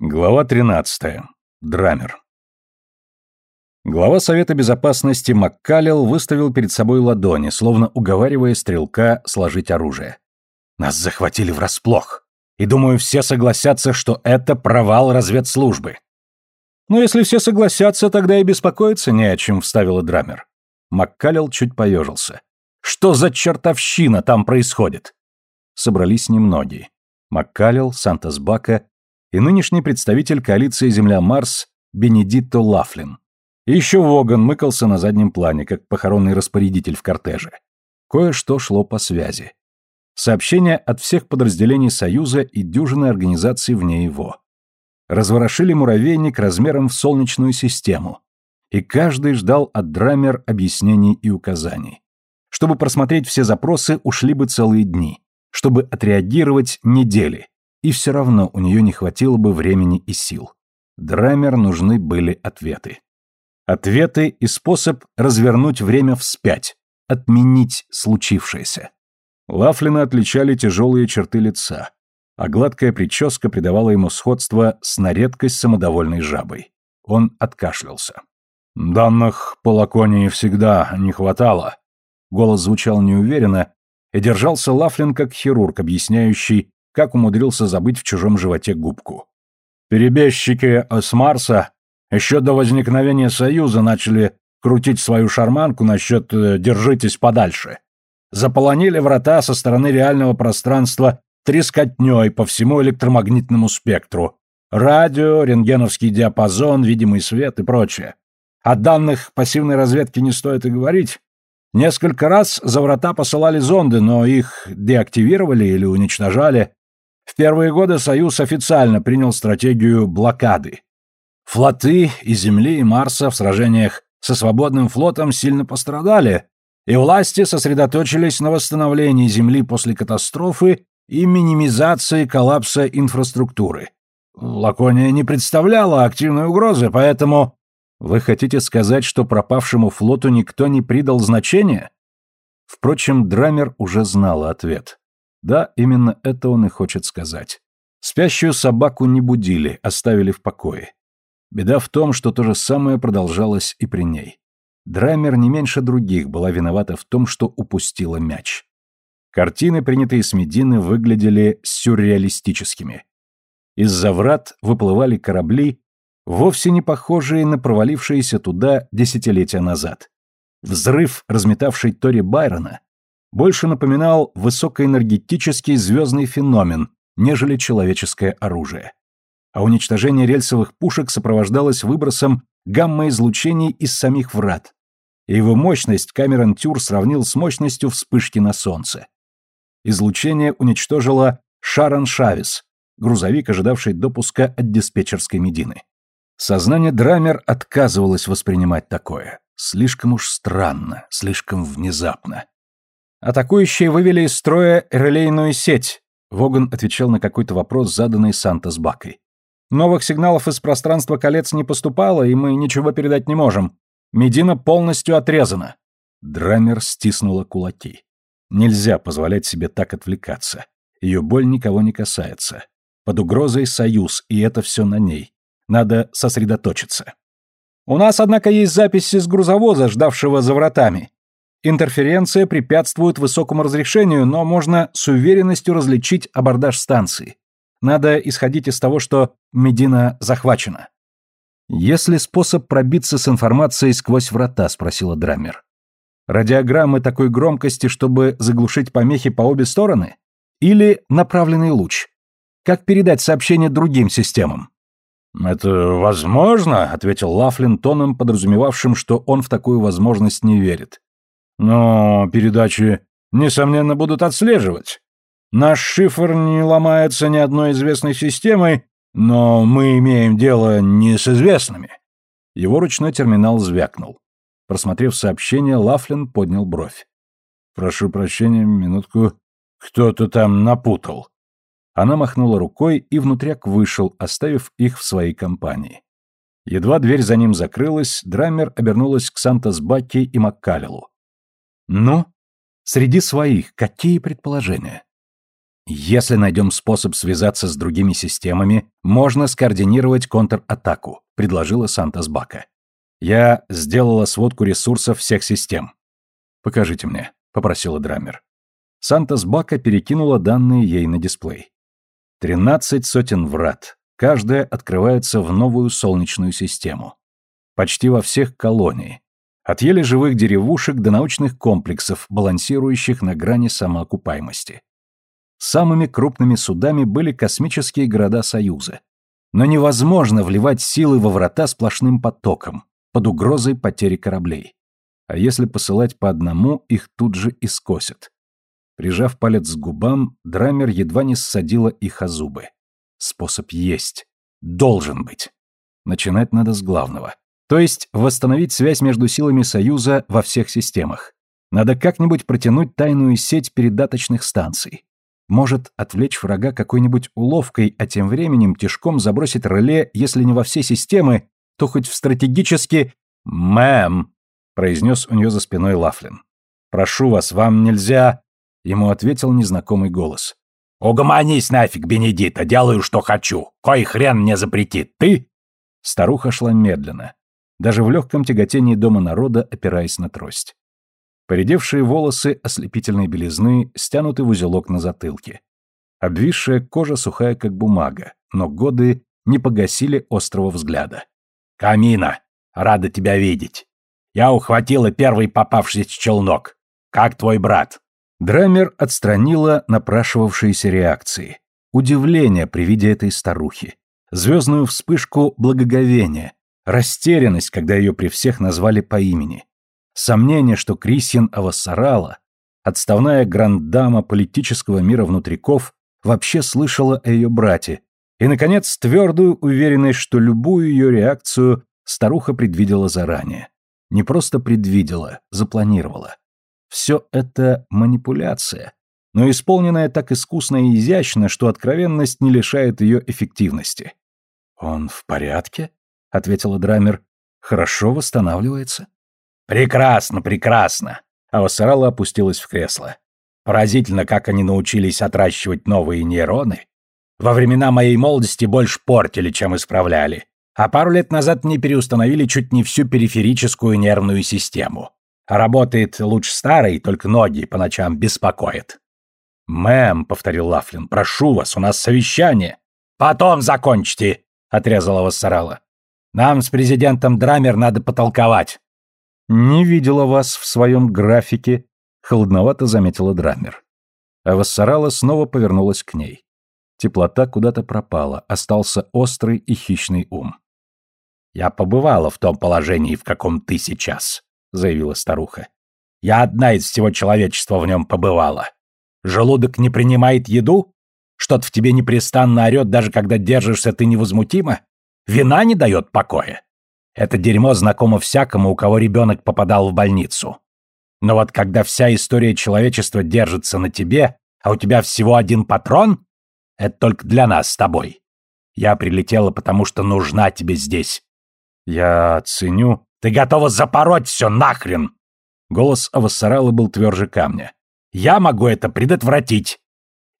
Глава 13. Драмер. Глава Совета Безопасности Маккалел выставил перед собой ладони, словно уговаривая стрелка сложить оружие. «Нас захватили врасплох, и, думаю, все согласятся, что это провал разведслужбы». «Ну, если все согласятся, тогда и беспокоиться не о чем», — вставила Драмер. Маккалел чуть поежился. «Что за чертовщина там происходит?» Собрались немногие. Маккалел, Сантос-Бака и нынешний представитель коалиции Земля-Марс Бенедитто Лафлин. И еще Воган мыкался на заднем плане, как похоронный распорядитель в кортеже. Кое-что шло по связи. Сообщения от всех подразделений Союза и дюжины организаций вне его. Разворошили муравейник размером в Солнечную систему. И каждый ждал от Драмер объяснений и указаний. Чтобы просмотреть все запросы, ушли бы целые дни. Чтобы отреагировать – недели и все равно у нее не хватило бы времени и сил. Драмер нужны были ответы. Ответы и способ развернуть время вспять, отменить случившееся. Лафлина отличали тяжелые черты лица, а гладкая прическа придавала ему сходство с на редкость самодовольной жабой. Он откашлялся. «Данных по Лаконии всегда не хватало». Голос звучал неуверенно, и держался Лафлин как хирург, объясняющий, как умудрился забыть в чужом животе губку. Перебежчики с Марса еще до возникновения Союза начали крутить свою шарманку насчет э, «держитесь подальше». Заполонили врата со стороны реального пространства трескотней по всему электромагнитному спектру. Радио, рентгеновский диапазон, видимый свет и прочее. О данных пассивной разведки не стоит и говорить. Несколько раз за врата посылали зонды, но их деактивировали или уничтожали. В первые годы Союз официально принял стратегию блокады. Флоты и Земли, и Марса в сражениях со свободным флотом сильно пострадали, и власти сосредоточились на восстановлении Земли после катастрофы и минимизации коллапса инфраструктуры. Лакония не представляла активной угрозы, поэтому... Вы хотите сказать, что пропавшему флоту никто не придал значения? Впрочем, Драмер уже знала ответ. Да, именно это он и хочет сказать. Спящую собаку не будили, оставили в покое. Беда в том, что то же самое продолжалось и при ней. Драмер не меньше других была виновата в том, что упустила мяч. Картины, принятые с Медины, выглядели сюрреалистическими. Из-за врат выплывали корабли, вовсе не похожие на провалившиеся туда десятилетия назад. Взрыв, разметавший Тори Байрона, больше напоминал высокоэнергетический звездный феномен, нежели человеческое оружие. А уничтожение рельсовых пушек сопровождалось выбросом гамма-излучений из самих врат. И его мощность Камерон Тюр сравнил с мощностью вспышки на Солнце. Излучение уничтожило Шарон Шавис, грузовик, ожидавший допуска от диспетчерской Медины. Сознание Драмер отказывалось воспринимать такое. Слишком уж странно, слишком внезапно. Атакующие вывели из строя релейную сеть. Воган отвечал на какой-то вопрос, заданный Санта с Бакой. Новых сигналов из пространства колец не поступало, и мы ничего передать не можем. Медина полностью отрезана. Драмер стиснула кулаки. Нельзя позволять себе так отвлекаться. Ее боль никого не касается. Под угрозой союз, и это все на ней. Надо сосредоточиться. У нас, однако, есть записи с грузовоза, ждавшего за вратами. Интерференция препятствует высокому разрешению, но можно с уверенностью различить абордаж станции. Надо исходить из того, что Медина захвачена. «Есть ли способ пробиться с информацией сквозь врата?» – спросила Драмер. «Радиограммы такой громкости, чтобы заглушить помехи по обе стороны? Или направленный луч? Как передать сообщение другим системам?» «Это возможно», — ответил Лафлин тоном, подразумевавшим, что он в такую возможность не верит. Но передачи, несомненно, будут отслеживать. Наш шифр не ломается ни одной известной системой, но мы имеем дело не с известными. Его ручной терминал звякнул. Просмотрев сообщение, Лафлин поднял бровь. «Прошу прощения, минутку. Кто-то там напутал». Она махнула рукой, и внутряк вышел, оставив их в своей компании. Едва дверь за ним закрылась, Драмер обернулась к Сантос-Бакки и Маккалелу. Ну, среди своих какие предположения? Если найдем способ связаться с другими системами, можно скоординировать контратаку, предложила Сантос Бака. Я сделала сводку ресурсов всех систем. Покажите мне, попросила Драмер. Сантос Бака перекинула данные ей на дисплей. Тринадцать сотен врат. Каждая открывается в новую солнечную систему. Почти во всех колониях. От еле живых деревушек до научных комплексов, балансирующих на грани самоокупаемости. Самыми крупными судами были космические города Союза. Но невозможно вливать силы во врата сплошным потоком, под угрозой потери кораблей. А если посылать по одному, их тут же и скосят. Прижав палец к губам, Драмер едва не ссадила их о зубы. Способ есть. Должен быть. Начинать надо с главного. То есть восстановить связь между силами Союза во всех системах. Надо как-нибудь протянуть тайную сеть передаточных станций может отвлечь врага какой-нибудь уловкой, а тем временем тяжком забросить реле, если не во все системы, то хоть в стратегически... «Мэм», — произнес у нее за спиной Лафлин. «Прошу вас, вам нельзя...» Ему ответил незнакомый голос. «Угомонись нафиг, Бенедита, делаю, что хочу. Кой хрен мне запретит, ты?» Старуха шла медленно, даже в легком тяготении дома народа, опираясь на трость. Поредевшие волосы ослепительной белизны стянуты в узелок на затылке. Обвисшая кожа сухая, как бумага, но годы не погасили острого взгляда. «Камина, рада тебя видеть. Я ухватила первый попавшийся челнок. Как твой брат?» Драмер отстранила напрашивавшиеся реакции. Удивление при виде этой старухи. Звездную вспышку благоговения. Растерянность, когда ее при всех назвали по имени. Сомнение, что Крисьян Авассарала, отставная грандама политического мира внутриков, вообще слышала о ее брате, и, наконец, твердую уверенность, что любую ее реакцию старуха предвидела заранее. Не просто предвидела, запланировала. Все это манипуляция, но исполненная так искусно и изящно, что откровенность не лишает ее эффективности. «Он в порядке?» — ответила Драмер. «Хорошо восстанавливается». Прекрасно, прекрасно. Авасарала опустилась в кресло. Поразительно, как они научились отращивать новые нейроны. Во времена моей молодости больше портили, чем исправляли. А пару лет назад мне переустановили чуть не всю периферическую нервную систему. Работает лучше старой, только ноги по ночам беспокоят. «Мэм», — повторил Лафлин, — «прошу вас, у нас совещание». «Потом закончите», — отрезала Вассарала. «Нам с президентом Драмер надо потолковать. «Не видела вас в своем графике», — холодновато заметила Драмер. А Вассарала снова повернулась к ней. Теплота куда-то пропала, остался острый и хищный ум. «Я побывала в том положении, в каком ты сейчас», — заявила старуха. «Я одна из всего человечества в нем побывала. Желудок не принимает еду? Что-то в тебе непрестанно орет, даже когда держишься ты невозмутимо? Вина не дает покоя? Это дерьмо знакомо всякому, у кого ребенок попадал в больницу. Но вот когда вся история человечества держится на тебе, а у тебя всего один патрон, это только для нас с тобой. Я прилетела, потому что нужна тебе здесь. Я ценю. Ты готова запороть все нахрен!» Голос Авасарала был тверже камня. «Я могу это предотвратить.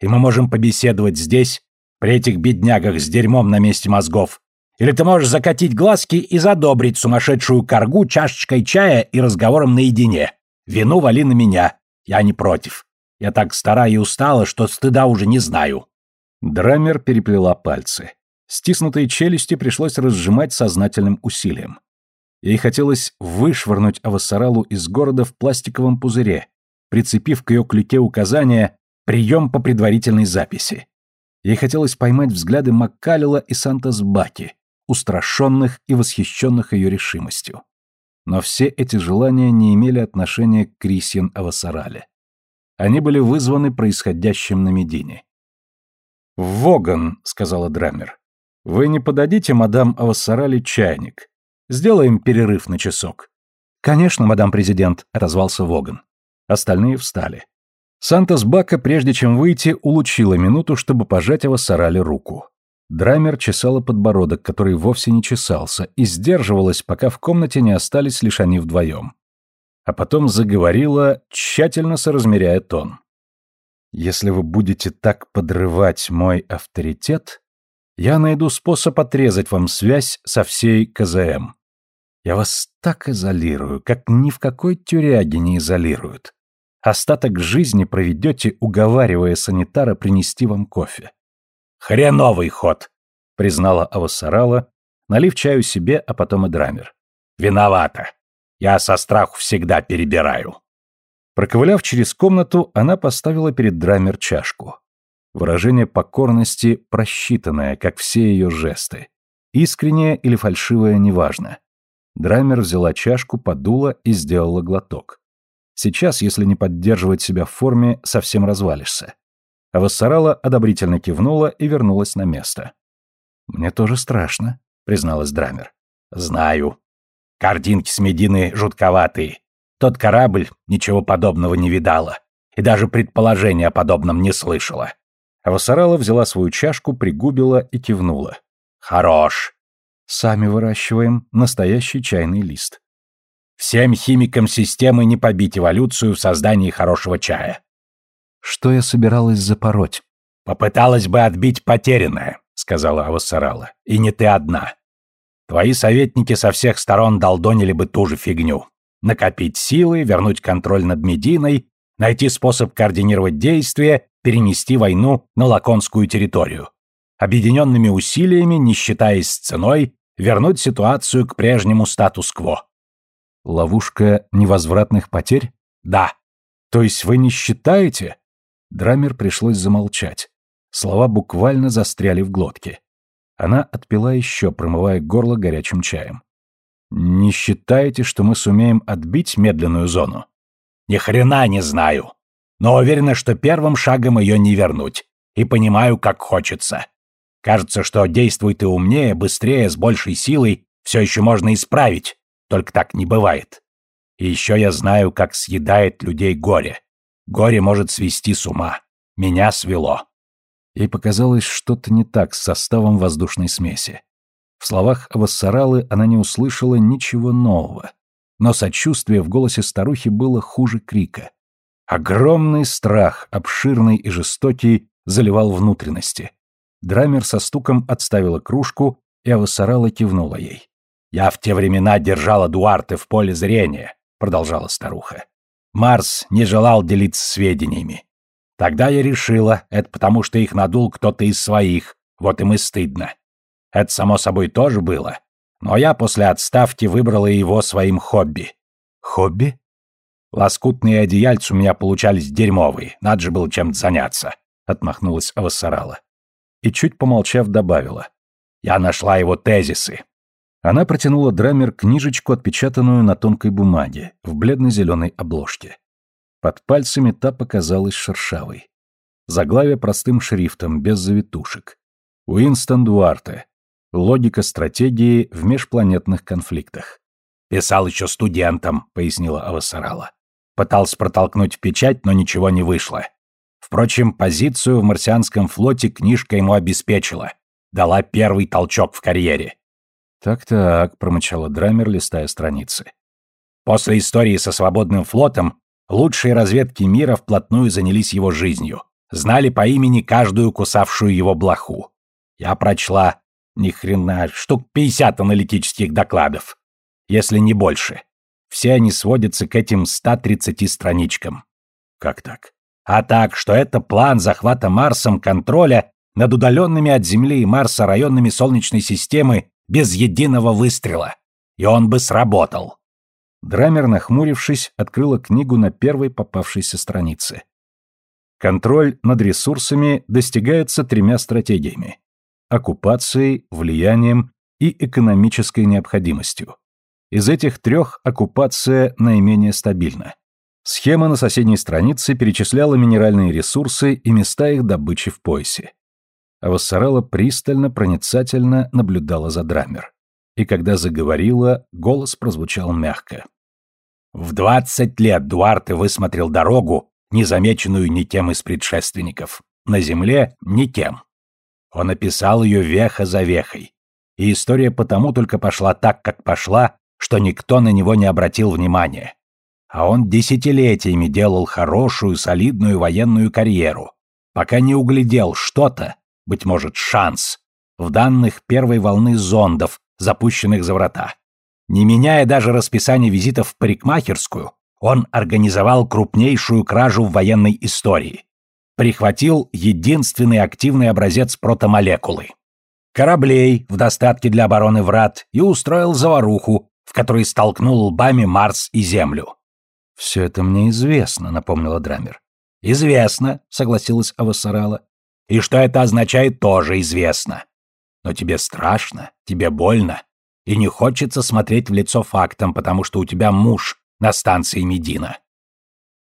И мы можем побеседовать здесь, при этих беднягах с дерьмом на месте мозгов, или ты можешь закатить глазки и задобрить сумасшедшую коргу чашечкой чая и разговором наедине. Вину вали на меня. Я не против. Я так стара и устала, что стыда уже не знаю». Драмер переплела пальцы. Стиснутые челюсти пришлось разжимать сознательным усилием. Ей хотелось вышвырнуть Авасаралу из города в пластиковом пузыре, прицепив к ее клюке указание «прием по предварительной записи». Ей хотелось поймать взгляды Маккалила и Сантас-Баки, устрашенных и восхищенных ее решимостью. Но все эти желания не имели отношения к Крисьян Авасарале. Они были вызваны происходящим на Медине. «Воган», — сказала Драмер, — «вы не подадите мадам Авасарале чайник? Сделаем перерыв на часок». «Конечно, мадам президент», — отозвался Воган. Остальные встали. Сантос Бака, прежде чем выйти, улучила минуту, чтобы пожать Авасарале руку. Драмер чесала подбородок, который вовсе не чесался, и сдерживалась, пока в комнате не остались лишь они вдвоем. А потом заговорила, тщательно соразмеряя тон. Если вы будете так подрывать мой авторитет, я найду способ отрезать вам связь со всей КЗМ. Я вас так изолирую, как ни в какой тюряге не изолируют. Остаток жизни проведете, уговаривая санитара принести вам кофе. Хреновый ход, признала Авасарала, налив чаю себе, а потом и драмер. Виновата. Я со страху всегда перебираю. Проковыляв через комнату, она поставила перед драмер чашку. Выражение покорности просчитанное, как все ее жесты. Искреннее или фальшивое, неважно. Драмер взяла чашку, подула и сделала глоток. Сейчас, если не поддерживать себя в форме, совсем развалишься. А Вассарала одобрительно кивнула и вернулась на место. «Мне тоже страшно», — призналась Драмер. «Знаю. Картинки с Медины жутковатые. Тот корабль ничего подобного не видала. И даже предположения о подобном не слышала. А Вассарала взяла свою чашку, пригубила и кивнула. «Хорош!» «Сами выращиваем настоящий чайный лист». «Всем химикам системы не побить эволюцию в создании хорошего чая». «Что я собиралась запороть?» «Попыталась бы отбить потерянное», — сказала Авассарала. «И не ты одна. Твои советники со всех сторон долдонили бы ту же фигню накопить силы, вернуть контроль над Мединой, найти способ координировать действия, перенести войну на лаконскую территорию. Объединенными усилиями, не считаясь с ценой, вернуть ситуацию к прежнему статус-кво. Ловушка невозвратных потерь? Да. То есть вы не считаете? Драмер пришлось замолчать. Слова буквально застряли в глотке. Она отпила еще, промывая горло горячим чаем. Не считаете, что мы сумеем отбить медленную зону? Ни хрена не знаю. Но уверена, что первым шагом ее не вернуть. И понимаю, как хочется. Кажется, что действуй ты умнее, быстрее, с большей силой, все еще можно исправить. Только так не бывает. И еще я знаю, как съедает людей горе. Горе может свести с ума. Меня свело. Ей показалось что-то не так с составом воздушной смеси. В словах Вассаралы она не услышала ничего нового, но сочувствие в голосе старухи было хуже крика. Огромный страх, обширный и жестокий, заливал внутренности. Драмер со стуком отставила кружку, и Авасарала кивнула ей. «Я в те времена держала Дуарте в поле зрения», — продолжала старуха. «Марс не желал делиться сведениями. Тогда я решила, это потому что их надул кто-то из своих, вот им и стыдно. Это, само собой, тоже было. Но я после отставки выбрала его своим хобби. Хобби? Лоскутные одеяльцы у меня получались дерьмовые, надо же было чем-то заняться, отмахнулась Авасарала. И чуть помолчав добавила. Я нашла его тезисы. Она протянула Драмер книжечку, отпечатанную на тонкой бумаге, в бледно-зеленой обложке. Под пальцами та показалась шершавой. Заглавие простым шрифтом, без завитушек. Уинстон Дуарте. Логика стратегии в межпланетных конфликтах. «Писал еще студентам», — пояснила Авасарала. Пытался протолкнуть в печать, но ничего не вышло. Впрочем, позицию в марсианском флоте книжка ему обеспечила. Дала первый толчок в карьере. «Так-так», — промычала Драмер, листая страницы. После истории со свободным флотом лучшие разведки мира вплотную занялись его жизнью. Знали по имени каждую кусавшую его блоху. Я прочла ни хрена, штук 50 аналитических докладов, если не больше. Все они сводятся к этим 130 страничкам. Как так? А так, что это план захвата Марсом контроля над удаленными от Земли и Марса районами Солнечной системы без единого выстрела. И он бы сработал. Драмер, нахмурившись, открыла книгу на первой попавшейся странице. Контроль над ресурсами достигается тремя стратегиями оккупацией, влиянием и экономической необходимостью. Из этих трех оккупация наименее стабильна. Схема на соседней странице перечисляла минеральные ресурсы и места их добычи в поясе. А Вассарала пристально, проницательно наблюдала за Драмер. И когда заговорила, голос прозвучал мягко. «В двадцать лет Дуарте высмотрел дорогу, незамеченную ни тем из предшественников. На земле — ни тем. Он описал ее веха за вехой. И история потому только пошла так, как пошла, что никто на него не обратил внимания. А он десятилетиями делал хорошую, солидную военную карьеру, пока не углядел что-то, быть может, шанс, в данных первой волны зондов, запущенных за врата. Не меняя даже расписание визитов в парикмахерскую, он организовал крупнейшую кражу в военной истории. Прихватил единственный активный образец протомолекулы. Кораблей в достатке для обороны врат и устроил заваруху, в которой столкнул лбами Марс и Землю. «Все это мне известно», — напомнила Драмер. «Известно», — согласилась Авасарала. «И что это означает, тоже известно. Но тебе страшно, тебе больно, и не хочется смотреть в лицо фактам, потому что у тебя муж на станции Медина».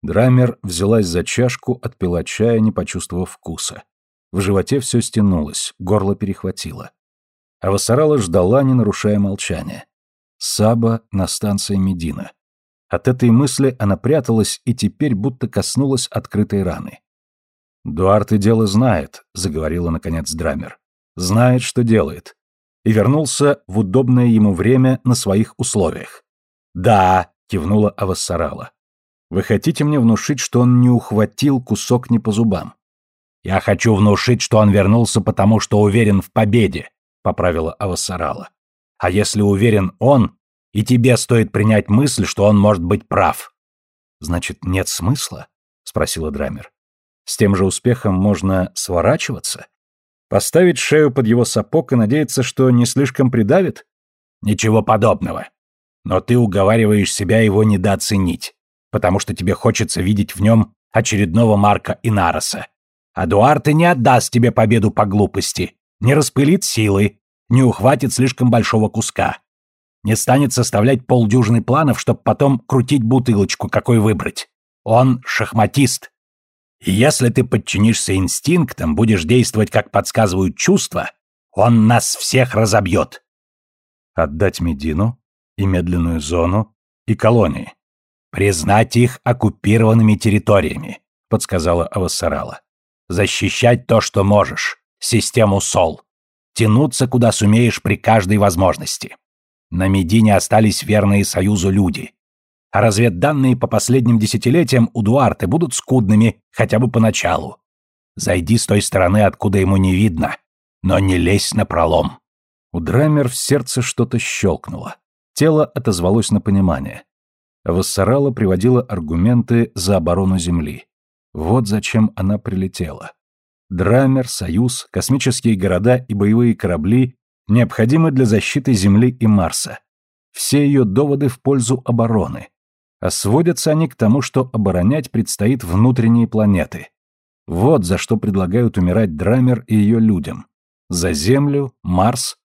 Драмер взялась за чашку, отпила чая, не почувствовав вкуса. В животе все стянулось, горло перехватило. А Вассарала ждала, не нарушая молчания. Саба на станции Медина. От этой мысли она пряталась и теперь будто коснулась открытой раны. «Дуарт и дело знает», — заговорила наконец Драмер. «Знает, что делает». И вернулся в удобное ему время на своих условиях. «Да», — кивнула Авассарала. «Вы хотите мне внушить, что он не ухватил кусок не по зубам?» «Я хочу внушить, что он вернулся, потому что уверен в победе», — поправила Авассарала. «А если уверен он, и тебе стоит принять мысль, что он может быть прав». «Значит, нет смысла?» — спросила Драмер. «С тем же успехом можно сворачиваться? Поставить шею под его сапог и надеяться, что не слишком придавит?» «Ничего подобного. Но ты уговариваешь себя его недооценить, потому что тебе хочется видеть в нем очередного Марка Инароса. А Дуарте не отдаст тебе победу по глупости, не распылит силы, не ухватит слишком большого куска не станет составлять полдюжины планов, чтобы потом крутить бутылочку, какой выбрать. Он шахматист. Если ты подчинишься инстинктам, будешь действовать, как подсказывают чувства, он нас всех разобьет. Отдать Медину и медленную зону и колонии. Признать их оккупированными территориями, подсказала Авасарала. Защищать то, что можешь, систему СОЛ. Тянуться, куда сумеешь при каждой возможности. На Медине остались верные Союзу люди. А разведданные по последним десятилетиям у Дуарте будут скудными хотя бы поначалу. Зайди с той стороны, откуда ему не видно, но не лезь на пролом. У Драмер в сердце что-то щелкнуло. Тело отозвалось на понимание. Вассарала приводила аргументы за оборону Земли. Вот зачем она прилетела. Драмер, Союз, космические города и боевые корабли необходимы для защиты Земли и Марса. Все ее доводы в пользу обороны. А сводятся они к тому, что оборонять предстоит внутренние планеты. Вот за что предлагают умирать Драмер и ее людям. За Землю, Марс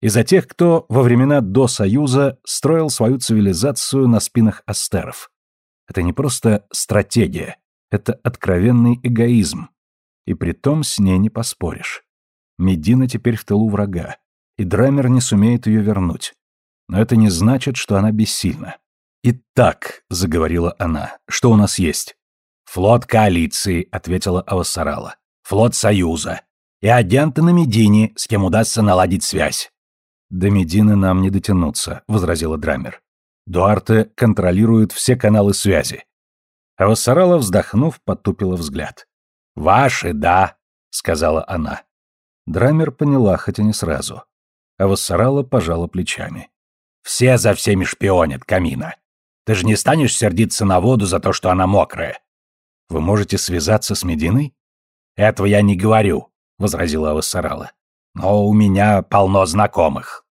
и за тех, кто во времена до Союза строил свою цивилизацию на спинах астеров. Это не просто стратегия, это откровенный эгоизм. И при том с ней не поспоришь. Медина теперь в тылу врага и Драмер не сумеет ее вернуть. Но это не значит, что она бессильна. «Итак», — заговорила она, — «что у нас есть?» «Флот коалиции», — ответила Авасарала. «Флот Союза. И агенты на Медине, с кем удастся наладить связь». «До Медины нам не дотянуться», — возразила Драмер. «Дуарте контролирует все каналы связи». Авасарала, вздохнув, потупила взгляд. «Ваши, да», — сказала она. Драмер поняла, хотя не сразу а Вассарала пожала плечами. «Все за всеми шпионят, Камина. Ты же не станешь сердиться на воду за то, что она мокрая?» «Вы можете связаться с Мединой?» «Этого я не говорю», — возразила Вассарала. «Но у меня полно знакомых».